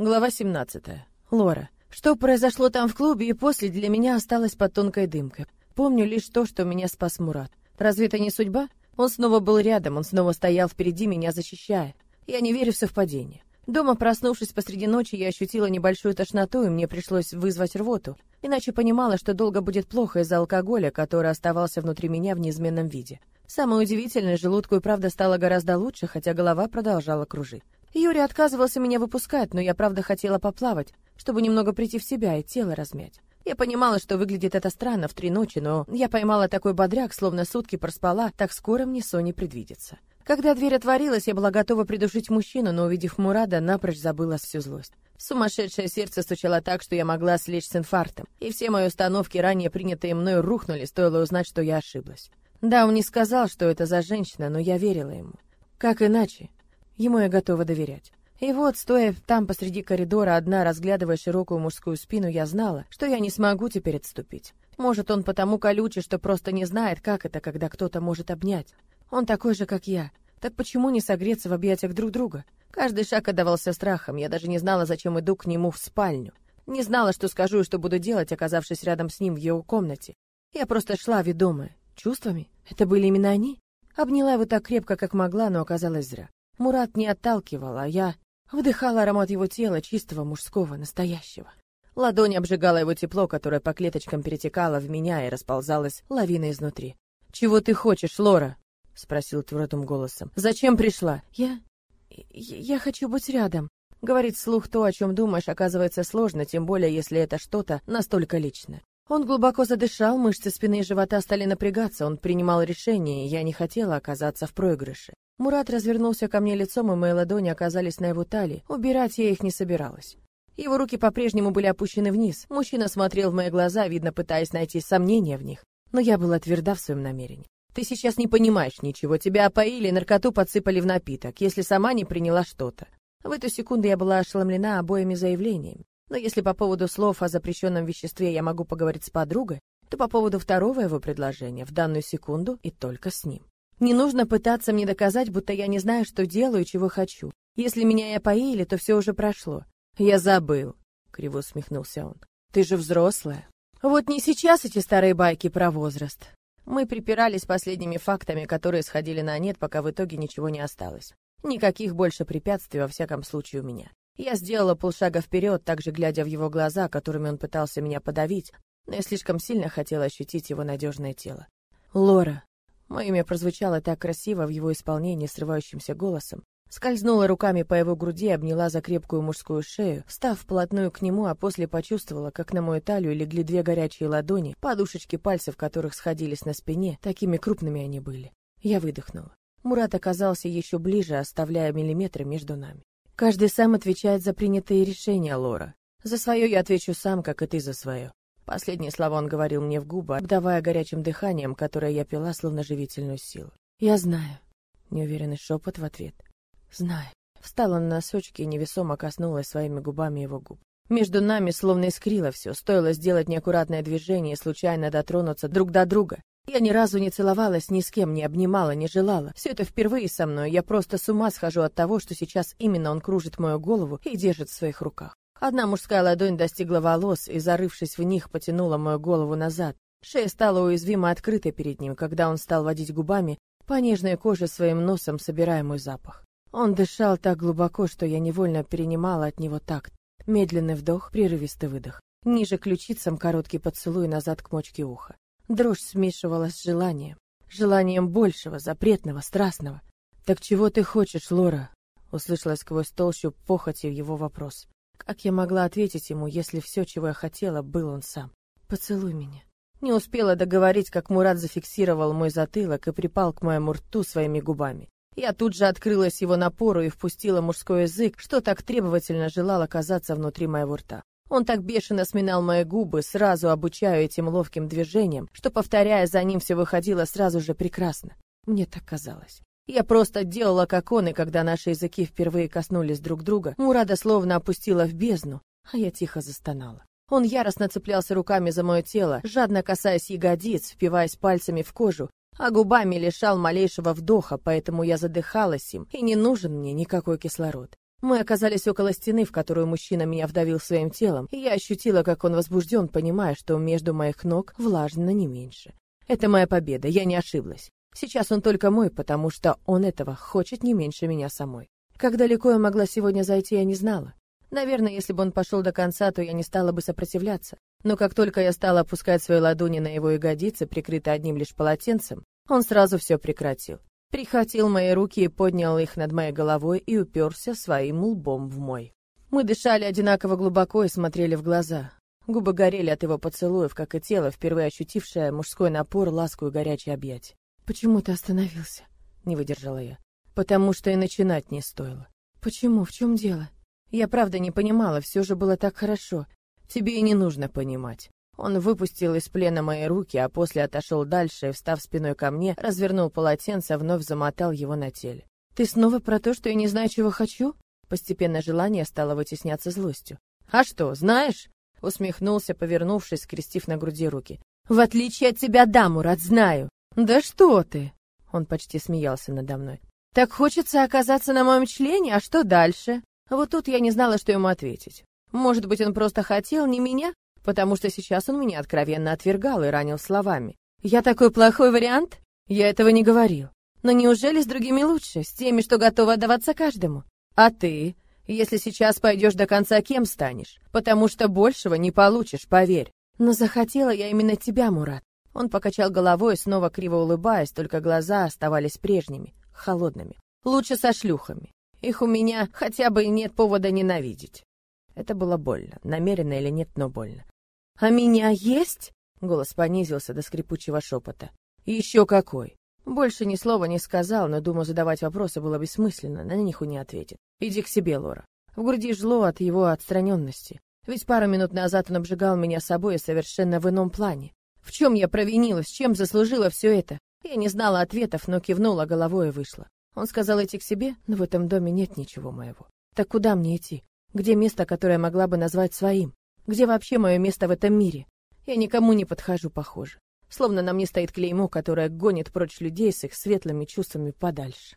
Глава 17. Лора. Что произошло там в клубе и после для меня осталось под тонкой дымкой. Помню лишь то, что меня спас Мурат. Разве это не судьба? Он снова был рядом, он снова стоял впереди меня, защищая. Я не верю в совпадение. Дома, проснувшись посреди ночи, я ощутила небольшую тошноту, и мне пришлось вызвать рвоту. Иначе понимала, что долго будет плохо из-за алкоголя, который оставался внутри меня в неизменном виде. Самое удивительное, желудку и правда стало гораздо лучше, хотя голова продолжала кружить. Юрий отказывался меня выпускать, но я правда хотела поплавать, чтобы немного прийти в себя и тело размять. Я понимала, что выглядит это странно в три ночи, но я поймала такой бодряк, словно сутки проспала, так скоро мне сон не предвидится. Когда дверь отворилась, я была готова придушить мужчину, но, увидев Мурада, напрочь забыла всю злость. Сумасшедшее сердце стучало так, что я могла слечь с инфарктом, и все мои установки, ранее принятые мною, рухнули, стоило узнать, что я ошиблась. Да, он не сказал, что это за женщина, но я верила ему. Как иначе? Ему я готова доверять. И вот, стоя там посреди коридора, одна, разглядывая широкую мужскую спину, я знала, что я не смогу теперь отступить. Может, он потому колючий, что просто не знает, как это, когда кто-то может обнять. Он такой же, как я. Так почему не согреться в объятиях друг друга? Каждый шаг отдавался страхом. Я даже не знала, зачем иду к нему в спальню. Не знала, что скажу и что буду делать, оказавшись рядом с ним в его комнате. Я просто шла, ведомая. Чувствами? Это были именно они? Обняла его так крепко, как могла, но оказалось зря. Мурат не отталкивал, а я вдыхала аромат его тела, чистого, мужского, настоящего. Ладонь обжигала его тепло, которое по клеточкам перетекало в меня и расползалось лавиной изнутри. «Чего ты хочешь, Лора?» — спросил твердым голосом. «Зачем пришла?» «Я... я хочу быть рядом». Говорить вслух то, о чем думаешь, оказывается сложно, тем более, если это что-то настолько личное. Он глубоко задышал, мышцы спины и живота стали напрягаться, он принимал решение, и я не хотела оказаться в проигрыше. Мурат развернулся ко мне лицом, и мои ладони оказались на его талии. Убирать я их не собиралась. Его руки по-прежнему были опущены вниз. Мужчина смотрел в мои глаза, видно, пытаясь найти сомнения в них. Но я была тверда в своем намерении. «Ты сейчас не понимаешь ничего. Тебя опоили, наркоту подсыпали в напиток, если сама не приняла что-то». В эту секунду я была ошеломлена обоими заявлениями. Но если по поводу слов о запрещенном веществе я могу поговорить с подругой, то по поводу второго его предложения в данную секунду и только с ним. Не нужно пытаться мне доказать, будто я не знаю, что делаю и чего хочу. Если меня и опоили, то все уже прошло. Я забыл, криво усмехнулся он. Ты же взрослая. Вот не сейчас эти старые байки про возраст. Мы припирались последними фактами, которые сходили на нет, пока в итоге ничего не осталось. Никаких больше препятствий во всяком случае у меня. Я сделала полшага вперед, также глядя в его глаза, которыми он пытался меня подавить, но я слишком сильно хотела ощутить его надежное тело. «Лора», Мое имя прозвучало так красиво в его исполнении срывающимся голосом. Скользнула руками по его груди, обняла за крепкую мужскую шею, став вплотную к нему, а после почувствовала, как на мою талию легли две горячие ладони, подушечки пальцев которых сходились на спине, такими крупными они были. Я выдохнула. Мурат оказался еще ближе, оставляя миллиметры между нами. Каждый сам отвечает за принятые решения, Лора. За свое я отвечу сам, как и ты за свое. Последние слова он говорил мне в губы, обдавая горячим дыханием, которое я пила словно живительную силу. «Я знаю». Неуверенный шепот в ответ. «Знаю». Встала на носочки и невесомо коснулась своими губами его губ. Между нами словно искрило все, стоило сделать неаккуратное движение и случайно дотронуться друг до друга. Я ни разу не целовалась ни с кем, не обнимала, не желала. Все это впервые со мной, я просто с ума схожу от того, что сейчас именно он кружит мою голову и держит в своих руках. Одна мужская ладонь достигла волос и, зарывшись в них, потянула мою голову назад. Шея стала уязвимо открытой перед ним, когда он стал водить губами по нежной коже своим носом, собирая мой запах. Он дышал так глубоко, что я невольно перенимала от него такт. Медленный вдох, прерывистый выдох. Ниже ключицам короткий поцелуй назад к мочке уха. Дрожь смешивалась с желанием. Желанием большего, запретного, страстного. «Так чего ты хочешь, Лора?» Услышала сквозь толщу похоти его вопрос. Как я могла ответить ему, если все, чего я хотела, был он сам? «Поцелуй меня». Не успела договорить, как Мурат зафиксировал мой затылок и припал к моему рту своими губами. Я тут же открылась его напору и впустила мужской язык, что так требовательно желал оказаться внутри моего рта. Он так бешено сминал мои губы, сразу обучая этим ловким движениям, что, повторяя за ним, все выходило сразу же прекрасно. Мне так казалось. Я просто делала, как он, и когда наши языки впервые коснулись друг друга, Мурада словно опустила в бездну, а я тихо застонала. Он яростно цеплялся руками за мое тело, жадно касаясь ягодиц, впиваясь пальцами в кожу, а губами лишал малейшего вдоха, поэтому я задыхалась им, и не нужен мне никакой кислород. Мы оказались около стены, в которую мужчина меня вдавил своим телом, и я ощутила, как он возбужден, понимая, что между моих ног влажно не меньше. Это моя победа, я не ошиблась. Сейчас он только мой, потому что он этого хочет не меньше меня самой. Как далеко я могла сегодня зайти, я не знала. Наверное, если бы он пошел до конца, то я не стала бы сопротивляться. Но как только я стала опускать свои ладони на его ягодицы, прикрытые одним лишь полотенцем, он сразу все прекратил. Прихватил мои руки и поднял их над моей головой и уперся своим лбом в мой. Мы дышали одинаково глубоко и смотрели в глаза. Губы горели от его поцелуев, как и тело, впервые ощутившее мужской напор, ласку и горячее объятие. «Почему ты остановился?» — не выдержала я. «Потому что и начинать не стоило». «Почему? В чем дело?» Я правда не понимала, все же было так хорошо. Тебе и не нужно понимать. Он выпустил из плена мои руки, а после отошел дальше и, встав спиной ко мне, развернул полотенце, вновь замотал его на теле. «Ты снова про то, что я не знаю, чего хочу?» Постепенно желание стало вытесняться злостью. «А что, знаешь?» — усмехнулся, повернувшись, скрестив на груди руки. «В отличие от тебя, да, Мурат, знаю!» «Да что ты!» — он почти смеялся надо мной. «Так хочется оказаться на моем члене, а что дальше?» Вот тут я не знала, что ему ответить. Может быть, он просто хотел не меня, потому что сейчас он меня откровенно отвергал и ранил словами. «Я такой плохой вариант? Я этого не говорил. Но неужели с другими лучше, с теми, что готовы отдаваться каждому? А ты? Если сейчас пойдешь до конца, кем станешь? Потому что большего не получишь, поверь. Но захотела я именно тебя, Мурат. Он покачал головой, снова криво улыбаясь, только глаза оставались прежними, холодными. Лучше со шлюхами. Их у меня хотя бы нет повода ненавидеть. Это было больно, намеренно или нет, но больно. «А меня есть?» — голос понизился до скрипучего шепота. «Еще какой!» Больше ни слова не сказал, но, думаю, задавать вопросы было бессмысленно, на них он не ответит. «Иди к себе, Лора». В груди жгло от его отстраненности. Ведь пару минут назад он обжигал меня собой совершенно в ином плане. В чем я провинилась, чем заслужила все это? Я не знала ответов, но кивнула головой и вышла. Он сказал идти к себе, но в этом доме нет ничего моего. Так куда мне идти? Где место, которое могла бы назвать своим? Где вообще мое место в этом мире? Я никому не подхожу, похоже. Словно на мне стоит клеймо, которое гонит прочь людей с их светлыми чувствами подальше.